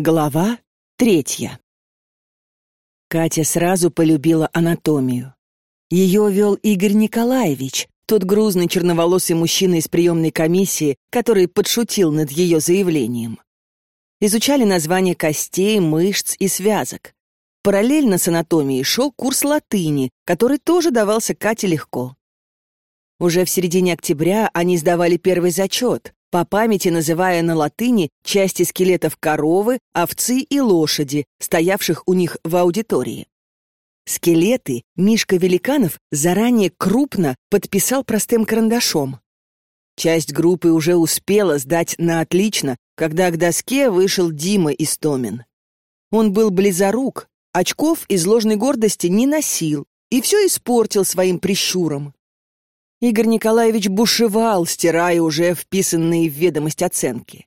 Глава третья. Катя сразу полюбила анатомию. Ее вел Игорь Николаевич, тот грузный черноволосый мужчина из приемной комиссии, который подшутил над ее заявлением. Изучали названия костей, мышц и связок. Параллельно с анатомией шел курс латыни, который тоже давался Кате легко. Уже в середине октября они сдавали первый зачет, по памяти называя на латыни части скелетов коровы, овцы и лошади, стоявших у них в аудитории. Скелеты Мишка Великанов заранее крупно подписал простым карандашом. Часть группы уже успела сдать на отлично, когда к доске вышел Дима Истомин. Он был близорук, очков из ложной гордости не носил и все испортил своим прищуром. Игорь Николаевич бушевал, стирая уже вписанные в ведомость оценки.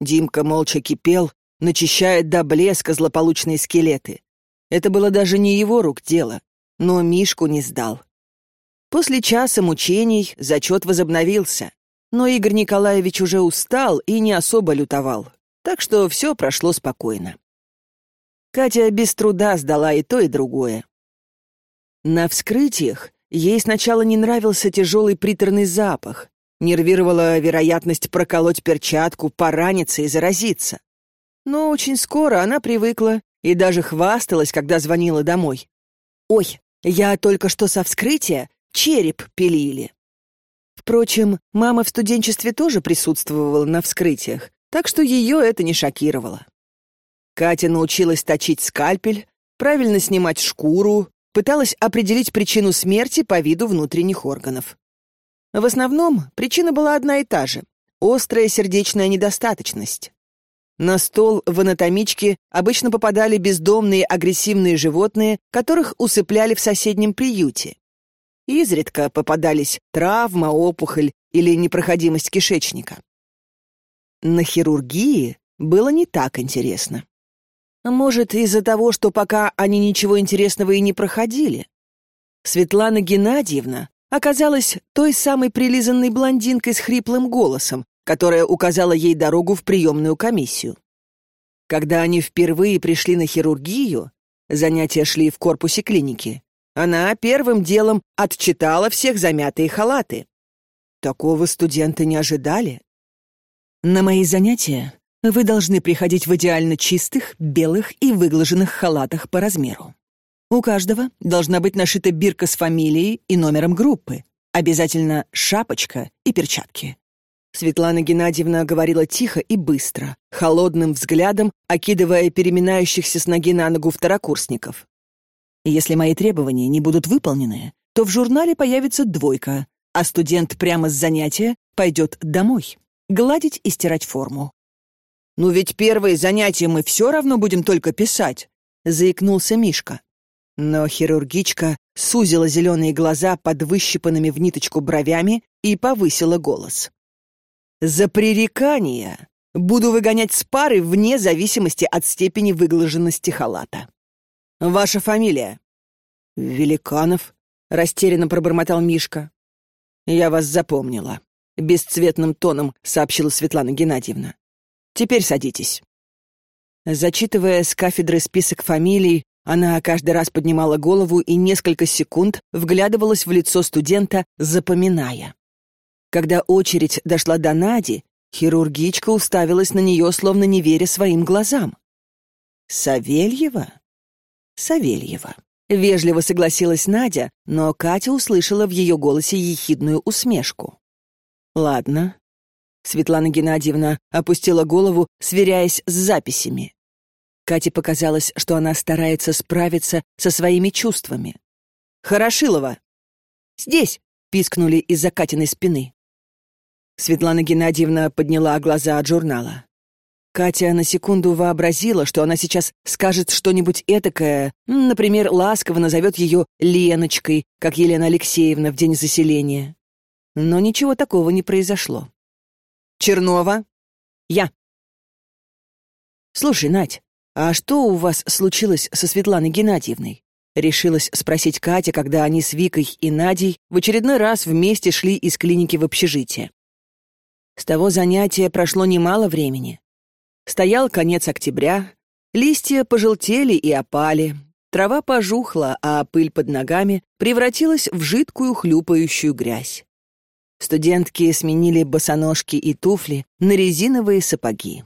Димка молча кипел, начищая до блеска злополучные скелеты. Это было даже не его рук дело, но Мишку не сдал. После часа мучений зачет возобновился, но Игорь Николаевич уже устал и не особо лютовал, так что все прошло спокойно. Катя без труда сдала и то, и другое. На вскрытиях Ей сначала не нравился тяжелый приторный запах, нервировала вероятность проколоть перчатку, пораниться и заразиться. Но очень скоро она привыкла и даже хвасталась, когда звонила домой. «Ой, я только что со вскрытия череп пилили». Впрочем, мама в студенчестве тоже присутствовала на вскрытиях, так что ее это не шокировало. Катя научилась точить скальпель, правильно снимать шкуру, пыталась определить причину смерти по виду внутренних органов. В основном причина была одна и та же — острая сердечная недостаточность. На стол в анатомичке обычно попадали бездомные агрессивные животные, которых усыпляли в соседнем приюте. Изредка попадались травма, опухоль или непроходимость кишечника. На хирургии было не так интересно. Может, из-за того, что пока они ничего интересного и не проходили. Светлана Геннадьевна оказалась той самой прилизанной блондинкой с хриплым голосом, которая указала ей дорогу в приемную комиссию. Когда они впервые пришли на хирургию, занятия шли в корпусе клиники, она первым делом отчитала всех замятые халаты. Такого студенты не ожидали. На мои занятия вы должны приходить в идеально чистых, белых и выглаженных халатах по размеру. У каждого должна быть нашита бирка с фамилией и номером группы. Обязательно шапочка и перчатки. Светлана Геннадьевна говорила тихо и быстро, холодным взглядом, окидывая переминающихся с ноги на ногу второкурсников. Если мои требования не будут выполнены, то в журнале появится двойка, а студент прямо с занятия пойдет домой, гладить и стирать форму. «Ну ведь первые занятия мы все равно будем только писать», — заикнулся Мишка. Но хирургичка сузила зеленые глаза под выщипанными в ниточку бровями и повысила голос. «За пререкание буду выгонять с пары вне зависимости от степени выглаженности халата. Ваша фамилия?» «Великанов», — растерянно пробормотал Мишка. «Я вас запомнила», — бесцветным тоном сообщила Светлана Геннадьевна. Теперь садитесь». Зачитывая с кафедры список фамилий, она каждый раз поднимала голову и несколько секунд вглядывалась в лицо студента, запоминая. Когда очередь дошла до Нади, хирургичка уставилась на нее, словно не веря своим глазам. «Савельева?» «Савельева», — вежливо согласилась Надя, но Катя услышала в ее голосе ехидную усмешку. «Ладно, Светлана Геннадьевна опустила голову, сверяясь с записями. Кате показалось, что она старается справиться со своими чувствами. «Хорошилова!» «Здесь!» — пискнули из-за Катиной спины. Светлана Геннадьевна подняла глаза от журнала. Катя на секунду вообразила, что она сейчас скажет что-нибудь этакое, например, ласково назовет ее Леночкой, как Елена Алексеевна в день заселения. Но ничего такого не произошло. Чернова. Я. Слушай, Надь, а что у вас случилось со Светланой Геннадьевной? Решилась спросить Катя, когда они с Викой и Надей в очередной раз вместе шли из клиники в общежитие. С того занятия прошло немало времени. Стоял конец октября, листья пожелтели и опали, трава пожухла, а пыль под ногами превратилась в жидкую хлюпающую грязь. Студентки сменили босоножки и туфли на резиновые сапоги.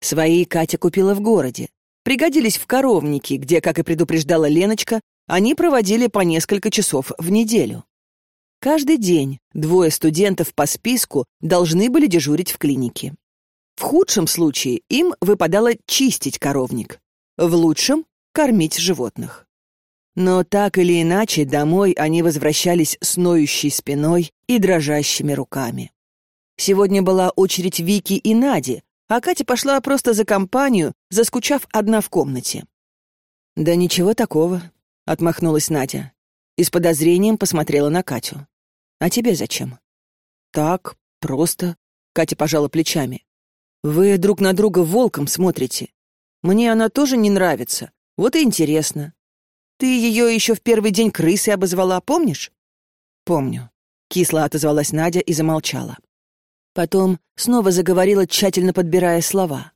Свои Катя купила в городе. Пригодились в коровнике, где, как и предупреждала Леночка, они проводили по несколько часов в неделю. Каждый день двое студентов по списку должны были дежурить в клинике. В худшем случае им выпадало чистить коровник, в лучшем — кормить животных. Но так или иначе домой они возвращались с ноющей спиной и дрожащими руками. Сегодня была очередь Вики и Нади, а Катя пошла просто за компанию, заскучав одна в комнате. «Да ничего такого», — отмахнулась Надя и с подозрением посмотрела на Катю. «А тебе зачем?» «Так, просто», — Катя пожала плечами. «Вы друг на друга волком смотрите. Мне она тоже не нравится, вот и интересно. Ты ее еще в первый день крысы обозвала, помнишь?» «Помню», — кисло отозвалась Надя и замолчала. Потом снова заговорила, тщательно подбирая слова.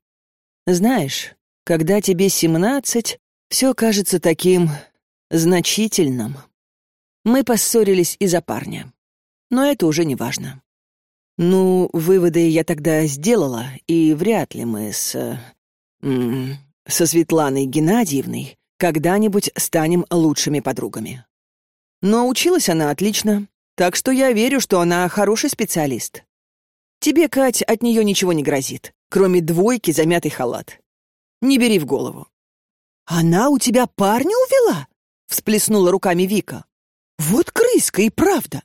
«Знаешь, когда тебе семнадцать, все кажется таким значительным. Мы поссорились из-за парня. Но это уже не важно. Ну, выводы я тогда сделала, и вряд ли мы с... -м, со Светланой Геннадьевной когда-нибудь станем лучшими подругами. Но училась она отлично, так что я верю, что она хороший специалист. Тебе, Кать, от нее ничего не грозит, кроме двойки за мятый халат. Не бери в голову. «Она у тебя парня увела?» — всплеснула руками Вика. «Вот крыска и правда!»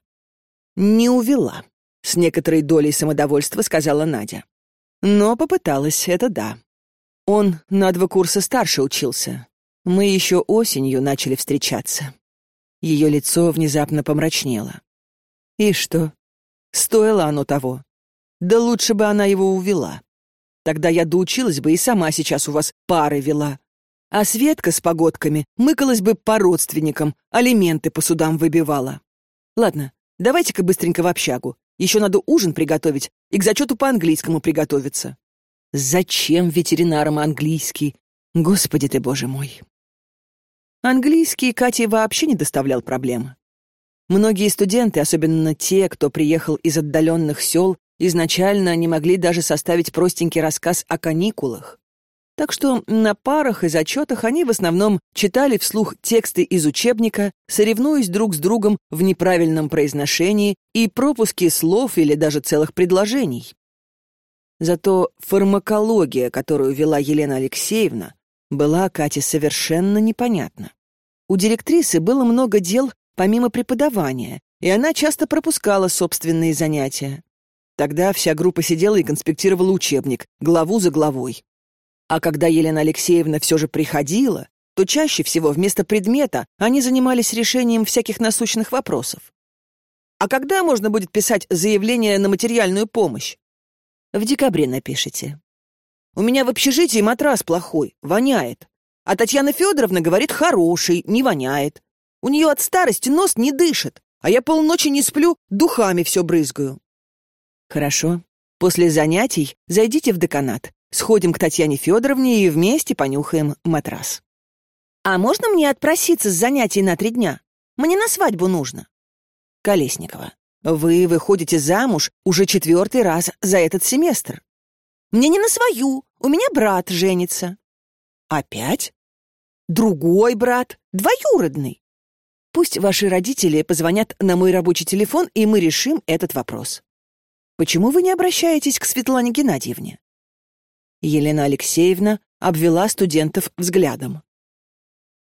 «Не увела», — с некоторой долей самодовольства сказала Надя. «Но попыталась, это да. Он на два курса старше учился, мы еще осенью начали встречаться. Ее лицо внезапно помрачнело. И что? Стоило оно того. Да лучше бы она его увела. Тогда я доучилась бы и сама сейчас у вас пары вела. А Светка с погодками мыкалась бы по родственникам, алименты по судам выбивала. Ладно, давайте-ка быстренько в общагу. Еще надо ужин приготовить и к зачету по английскому приготовиться. Зачем ветеринарам английский? Господи ты, боже мой. Английский Кате вообще не доставлял проблем. Многие студенты, особенно те, кто приехал из отдаленных сел, изначально не могли даже составить простенький рассказ о каникулах. Так что на парах и зачетах они в основном читали вслух тексты из учебника, соревнуясь друг с другом в неправильном произношении и пропуске слов или даже целых предложений. Зато фармакология, которую вела Елена Алексеевна, была Кате совершенно непонятна. У директрисы было много дел помимо преподавания, и она часто пропускала собственные занятия. Тогда вся группа сидела и конспектировала учебник, главу за главой. А когда Елена Алексеевна все же приходила, то чаще всего вместо предмета они занимались решением всяких насущных вопросов. А когда можно будет писать заявление на материальную помощь? В декабре напишите. У меня в общежитии матрас плохой, воняет. А Татьяна Федоровна говорит, хороший, не воняет. У нее от старости нос не дышит, а я полночи не сплю, духами все брызгаю. Хорошо. После занятий зайдите в деканат. Сходим к Татьяне Федоровне и вместе понюхаем матрас. А можно мне отпроситься с занятий на три дня? Мне на свадьбу нужно. Колесникова, вы выходите замуж уже четвертый раз за этот семестр. Мне не на свою, у меня брат женится. Опять? Другой брат, двоюродный. Пусть ваши родители позвонят на мой рабочий телефон, и мы решим этот вопрос. Почему вы не обращаетесь к Светлане Геннадьевне? Елена Алексеевна обвела студентов взглядом.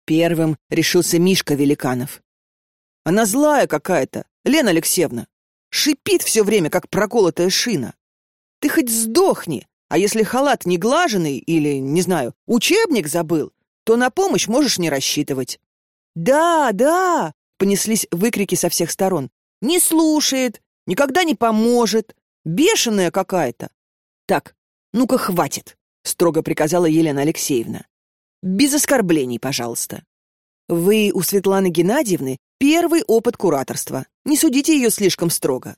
Первым решился Мишка Великанов. Она злая какая-то, Лена Алексеевна. Шипит все время, как проколотая шина. Ты хоть сдохни, а если халат не глаженный или, не знаю, учебник забыл, то на помощь можешь не рассчитывать. «Да, да!» — понеслись выкрики со всех сторон. «Не слушает, никогда не поможет, бешеная какая-то». «Так, ну-ка хватит», — строго приказала Елена Алексеевна. «Без оскорблений, пожалуйста. Вы у Светланы Геннадьевны первый опыт кураторства. Не судите ее слишком строго.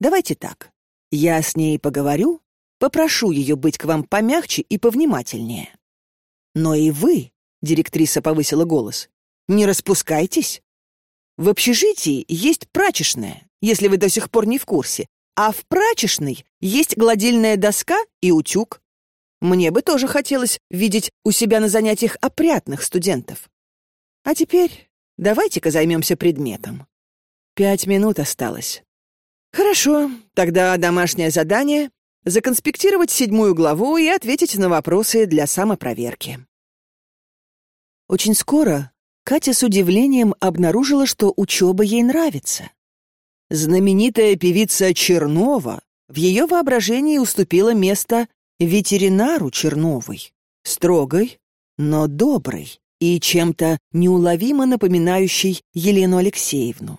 Давайте так. Я с ней поговорю, Попрошу ее быть к вам помягче и повнимательнее. Но и вы, — директриса повысила голос, — не распускайтесь. В общежитии есть прачечная, если вы до сих пор не в курсе, а в прачечной есть гладильная доска и утюг. Мне бы тоже хотелось видеть у себя на занятиях опрятных студентов. А теперь давайте-ка займемся предметом. Пять минут осталось. Хорошо, тогда домашнее задание — законспектировать седьмую главу и ответить на вопросы для самопроверки. Очень скоро Катя с удивлением обнаружила, что учеба ей нравится. Знаменитая певица Чернова в ее воображении уступила место ветеринару Черновой, строгой, но доброй и чем-то неуловимо напоминающей Елену Алексеевну.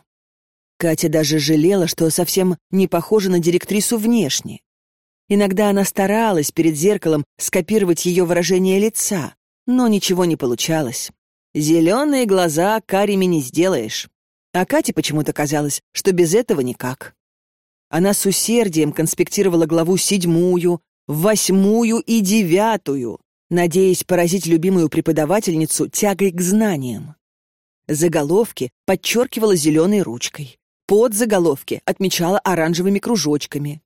Катя даже жалела, что совсем не похожа на директрису внешне. Иногда она старалась перед зеркалом скопировать ее выражение лица, но ничего не получалось. Зеленые глаза карими не сделаешь. А Кате почему-то казалось, что без этого никак. Она с усердием конспектировала главу седьмую, восьмую и девятую, надеясь поразить любимую преподавательницу тягой к знаниям. Заголовки подчеркивала зеленой ручкой под заголовки отмечала оранжевыми кружочками.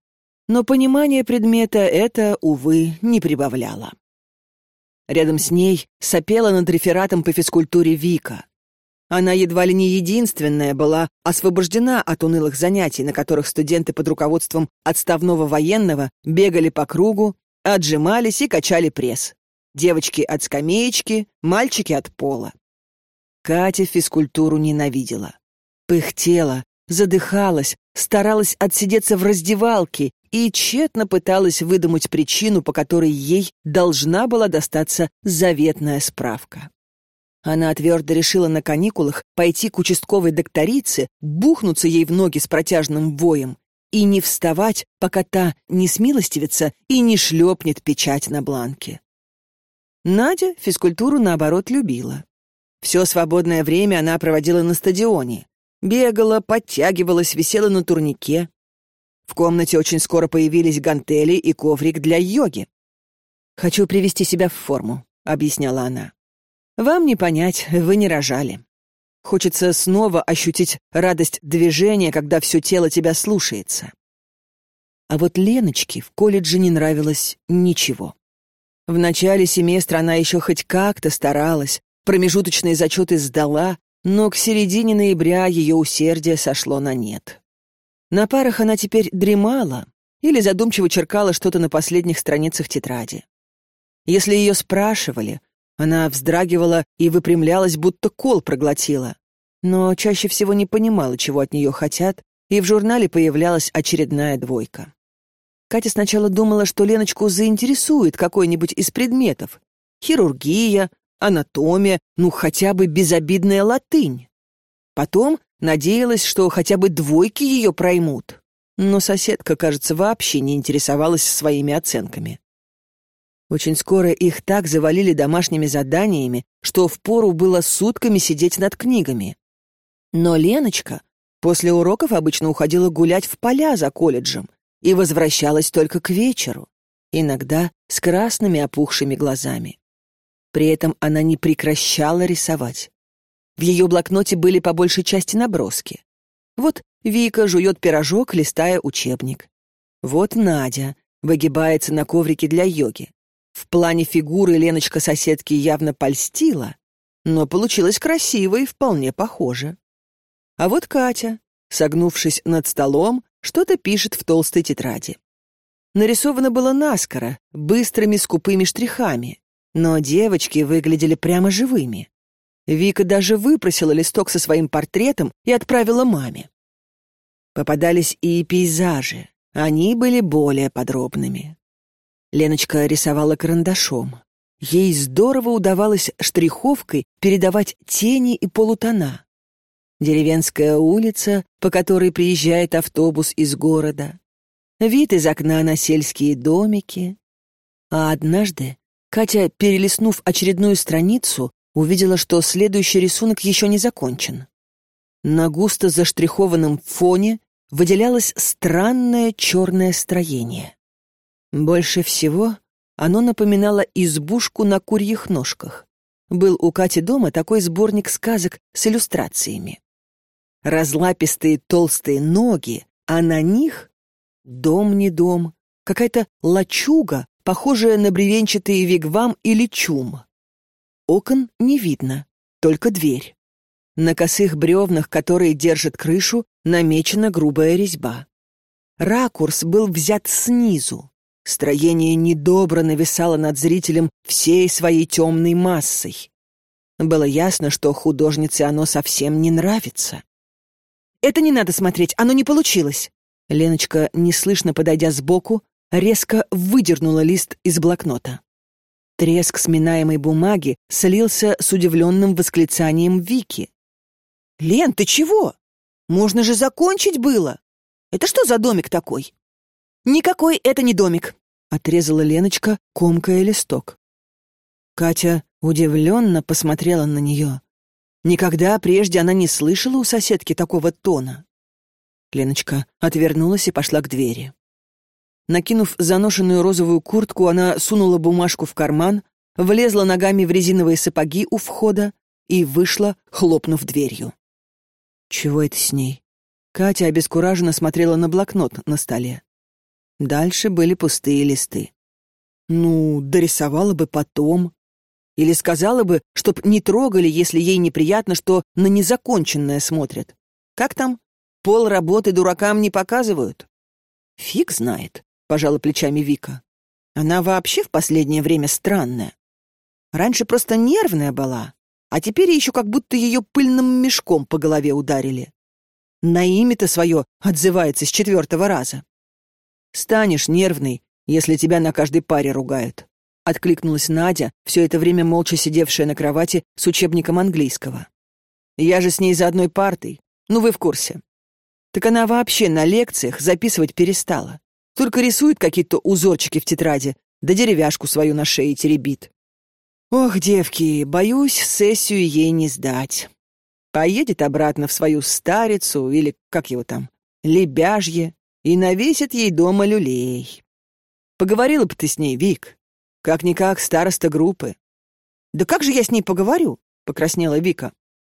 Но понимание предмета это, увы, не прибавляло. Рядом с ней сопела над рефератом по физкультуре Вика. Она едва ли не единственная была освобождена от унылых занятий, на которых студенты под руководством отставного военного бегали по кругу, отжимались и качали пресс. Девочки от скамеечки, мальчики от пола. Катя физкультуру ненавидела. Пыхтела, задыхалась, старалась отсидеться в раздевалке и тщетно пыталась выдумать причину, по которой ей должна была достаться заветная справка. Она твердо решила на каникулах пойти к участковой докторице, бухнуться ей в ноги с протяжным воем и не вставать, пока та не смилостивится и не шлепнет печать на бланке. Надя физкультуру, наоборот, любила. Все свободное время она проводила на стадионе, Бегала, подтягивалась, висела на турнике. В комнате очень скоро появились гантели и коврик для йоги. «Хочу привести себя в форму», — объясняла она. «Вам не понять, вы не рожали. Хочется снова ощутить радость движения, когда все тело тебя слушается». А вот Леночке в колледже не нравилось ничего. В начале семестра она еще хоть как-то старалась, промежуточные зачеты сдала, но к середине ноября ее усердие сошло на нет. На парах она теперь дремала или задумчиво черкала что-то на последних страницах тетради. Если ее спрашивали, она вздрагивала и выпрямлялась, будто кол проглотила, но чаще всего не понимала, чего от нее хотят, и в журнале появлялась очередная двойка. Катя сначала думала, что Леночку заинтересует какой-нибудь из предметов. Хирургия, анатомия, ну хотя бы безобидная латынь. Потом надеялась, что хотя бы двойки ее проймут. Но соседка, кажется, вообще не интересовалась своими оценками. Очень скоро их так завалили домашними заданиями, что впору было сутками сидеть над книгами. Но Леночка после уроков обычно уходила гулять в поля за колледжем и возвращалась только к вечеру, иногда с красными опухшими глазами. При этом она не прекращала рисовать. В ее блокноте были по большей части наброски. Вот Вика жует пирожок, листая учебник. Вот Надя выгибается на коврике для йоги. В плане фигуры Леночка соседки явно польстила, но получилось красиво и вполне похоже. А вот Катя, согнувшись над столом, что-то пишет в толстой тетради. Нарисовано было наскоро, быстрыми скупыми штрихами. Но девочки выглядели прямо живыми. Вика даже выпросила листок со своим портретом и отправила маме. Попадались и пейзажи. Они были более подробными. Леночка рисовала карандашом. Ей здорово удавалось штриховкой передавать тени и полутона. Деревенская улица, по которой приезжает автобус из города. Вид из окна на сельские домики. А однажды Катя, перелистнув очередную страницу, увидела, что следующий рисунок еще не закончен. На густо заштрихованном фоне выделялось странное черное строение. Больше всего оно напоминало избушку на курьих ножках. Был у Кати дома такой сборник сказок с иллюстрациями. Разлапистые толстые ноги, а на них дом не дом, какая-то лачуга, похожая на бревенчатый вигвам или чум. Окон не видно, только дверь. На косых бревнах, которые держат крышу, намечена грубая резьба. Ракурс был взят снизу. Строение недобро нависало над зрителем всей своей темной массой. Было ясно, что художнице оно совсем не нравится. «Это не надо смотреть, оно не получилось!» Леночка, неслышно подойдя сбоку, резко выдернула лист из блокнота. Треск сминаемой бумаги слился с удивленным восклицанием Вики. «Лен, ты чего? Можно же закончить было! Это что за домик такой?» «Никакой это не домик», — отрезала Леночка, комкая листок. Катя удивленно посмотрела на нее. Никогда прежде она не слышала у соседки такого тона. Леночка отвернулась и пошла к двери. Накинув заношенную розовую куртку, она сунула бумажку в карман, влезла ногами в резиновые сапоги у входа и вышла, хлопнув дверью. Чего это с ней? Катя обескураженно смотрела на блокнот на столе. Дальше были пустые листы. Ну, дорисовала бы потом. Или сказала бы, чтоб не трогали, если ей неприятно, что на незаконченное смотрят. Как там? Пол работы дуракам не показывают. Фиг знает, пожала плечами Вика. Она вообще в последнее время странная. Раньше просто нервная была, а теперь еще как будто ее пыльным мешком по голове ударили. На имя-то свое отзывается с четвертого раза. Станешь нервный, если тебя на каждой паре ругают. Откликнулась Надя, все это время молча сидевшая на кровати с учебником английского. Я же с ней за одной партой. Ну, вы в курсе. Так она вообще на лекциях записывать перестала. Только рисует какие-то узорчики в тетради, да деревяшку свою на шее теребит. Ох, девки, боюсь, сессию ей не сдать. Поедет обратно в свою старицу или, как его там, лебяжье, и навесит ей дома люлей. Поговорила бы ты с ней, Вик. Как-никак староста группы. Да как же я с ней поговорю? Покраснела Вика.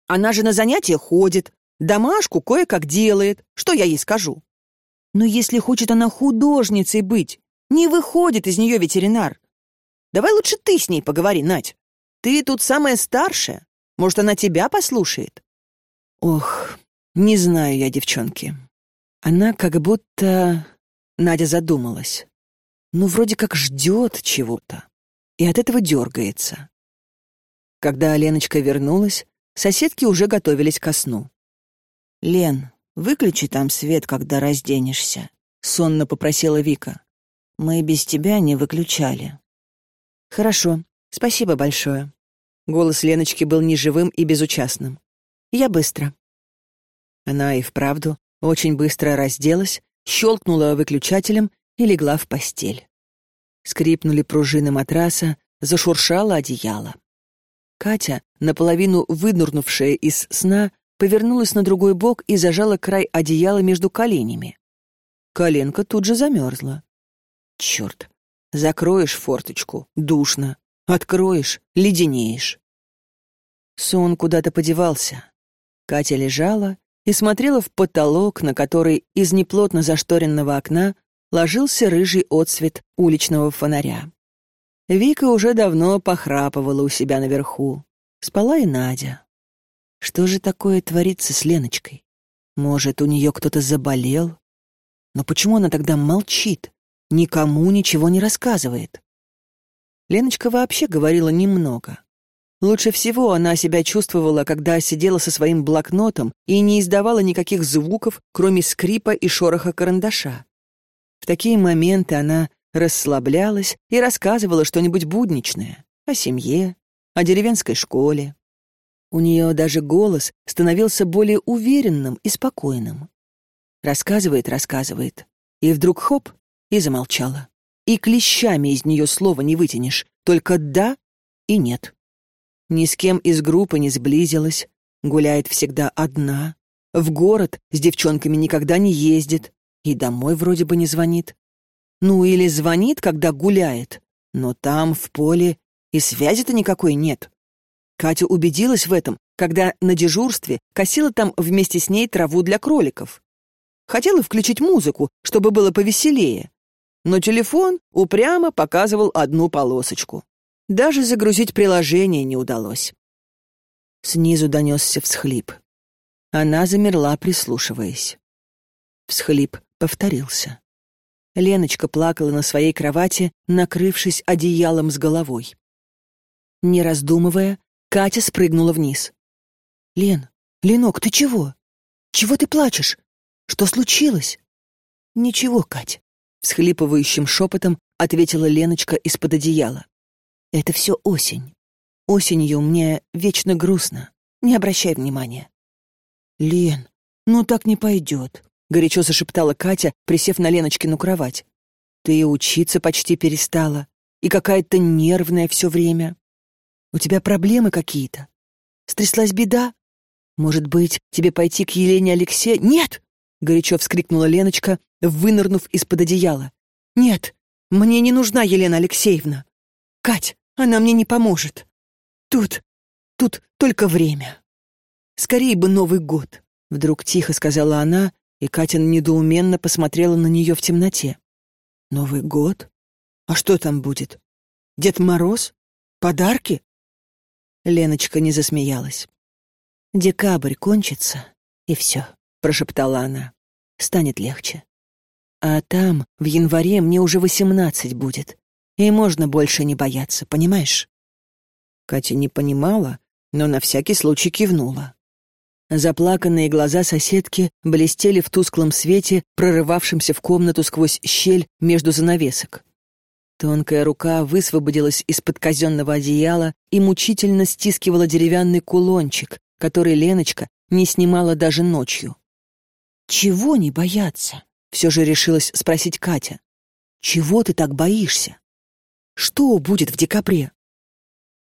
Она же на занятия ходит, домашку кое-как делает. Что я ей скажу? Но если хочет она художницей быть, не выходит из нее ветеринар. Давай лучше ты с ней поговори, Надь. Ты тут самая старшая. Может, она тебя послушает? Ох, не знаю я, девчонки. Она как будто... Надя задумалась. Ну, вроде как ждет чего-то. И от этого дергается. Когда Леночка вернулась, соседки уже готовились ко сну. «Лен, выключи там свет, когда разденешься», — сонно попросила Вика. «Мы без тебя не выключали». «Хорошо, спасибо большое». Голос Леночки был неживым и безучастным. «Я быстро». Она и вправду очень быстро разделась, щелкнула выключателем и легла в постель. Скрипнули пружины матраса, зашуршало одеяло. Катя, наполовину вынурнувшая из сна, повернулась на другой бок и зажала край одеяла между коленями. Коленка тут же замерзла. Черт, закроешь форточку — душно, откроешь — леденеешь. Сон куда-то подевался. Катя лежала и смотрела в потолок, на который из неплотно зашторенного окна ложился рыжий отсвет уличного фонаря. Вика уже давно похрапывала у себя наверху. Спала и Надя. Что же такое творится с Леночкой? Может, у нее кто-то заболел? Но почему она тогда молчит, никому ничего не рассказывает? Леночка вообще говорила немного. Лучше всего она себя чувствовала, когда сидела со своим блокнотом и не издавала никаких звуков, кроме скрипа и шороха карандаша. В такие моменты она расслаблялась и рассказывала что-нибудь будничное о семье, о деревенской школе. У нее даже голос становился более уверенным и спокойным. Рассказывает, рассказывает, и вдруг хоп, и замолчала. И клещами из нее слова не вытянешь, только «да» и «нет». Ни с кем из группы не сблизилась, гуляет всегда одна, в город с девчонками никогда не ездит и домой вроде бы не звонит. Ну или звонит, когда гуляет. Но там, в поле, и связи-то никакой нет. Катя убедилась в этом, когда на дежурстве косила там вместе с ней траву для кроликов. Хотела включить музыку, чтобы было повеселее. Но телефон упрямо показывал одну полосочку. Даже загрузить приложение не удалось. Снизу донесся всхлип. Она замерла, прислушиваясь. Всхлип повторился. Леночка плакала на своей кровати, накрывшись одеялом с головой. Не раздумывая, Катя спрыгнула вниз. «Лен, Ленок, ты чего? Чего ты плачешь? Что случилось?» «Ничего, Кать», — всхлипывающим шепотом ответила Леночка из-под одеяла. «Это все осень. Осенью мне вечно грустно. Не обращай внимания». «Лен, ну так не пойдет», — горячо зашептала Катя, присев на Леночкину кровать. «Ты учиться почти перестала, и какая-то нервная все время. У тебя проблемы какие-то? Стряслась беда? Может быть, тебе пойти к Елене Алексею? Нет! Горячо вскрикнула Леночка, вынырнув из-под одеяла. Нет, мне не нужна Елена Алексеевна. Кать, она мне не поможет. Тут, тут только время. Скорее бы Новый год. Вдруг тихо сказала она, и Катя недоуменно посмотрела на нее в темноте. Новый год? А что там будет? Дед Мороз? Подарки? Леночка не засмеялась. «Декабрь кончится, и все», — прошептала она. «Станет легче. А там, в январе, мне уже восемнадцать будет, и можно больше не бояться, понимаешь?» Катя не понимала, но на всякий случай кивнула. Заплаканные глаза соседки блестели в тусклом свете, прорывавшемся в комнату сквозь щель между занавесок. Тонкая рука высвободилась из-под казенного одеяла и мучительно стискивала деревянный кулончик, который Леночка не снимала даже ночью. «Чего не бояться?» — все же решилась спросить Катя. «Чего ты так боишься? Что будет в декабре?»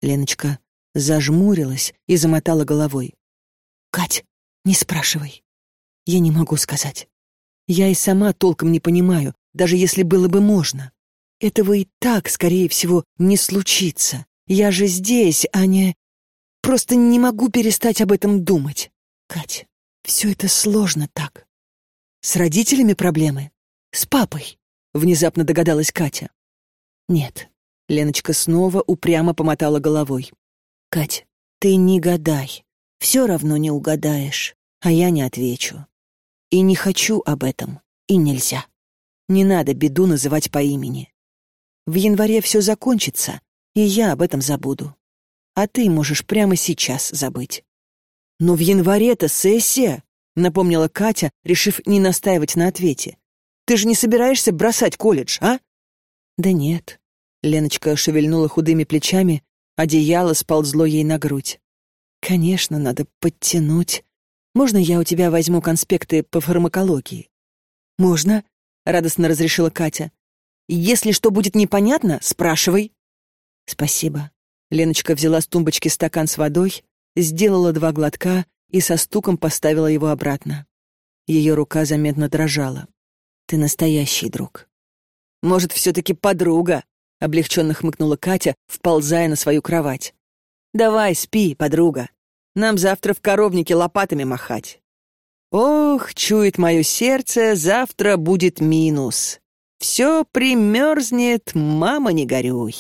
Леночка зажмурилась и замотала головой. «Кать, не спрашивай. Я не могу сказать. Я и сама толком не понимаю, даже если было бы можно. Этого и так, скорее всего, не случится. Я же здесь, а не... Просто не могу перестать об этом думать. Кать, все это сложно так. С родителями проблемы? С папой? Внезапно догадалась Катя. Нет. Леночка снова упрямо помотала головой. Кать, ты не гадай. Все равно не угадаешь, а я не отвечу. И не хочу об этом, и нельзя. Не надо беду называть по имени. В январе все закончится, и я об этом забуду. А ты можешь прямо сейчас забыть. Но в январе-то сессия, напомнила Катя, решив не настаивать на ответе. Ты же не собираешься бросать колледж, а? Да нет. Леночка шевельнула худыми плечами, одеяло сползло ей на грудь. Конечно, надо подтянуть. Можно я у тебя возьму конспекты по фармакологии? Можно, радостно разрешила Катя. Если что будет непонятно, спрашивай». «Спасибо». Леночка взяла с тумбочки стакан с водой, сделала два глотка и со стуком поставила его обратно. Ее рука заметно дрожала. «Ты настоящий друг». «Может, все-таки подруга?» — облегченно хмыкнула Катя, вползая на свою кровать. «Давай, спи, подруга. Нам завтра в коровнике лопатами махать». «Ох, чует мое сердце, завтра будет минус. Все примерзнет, мама, не горюй.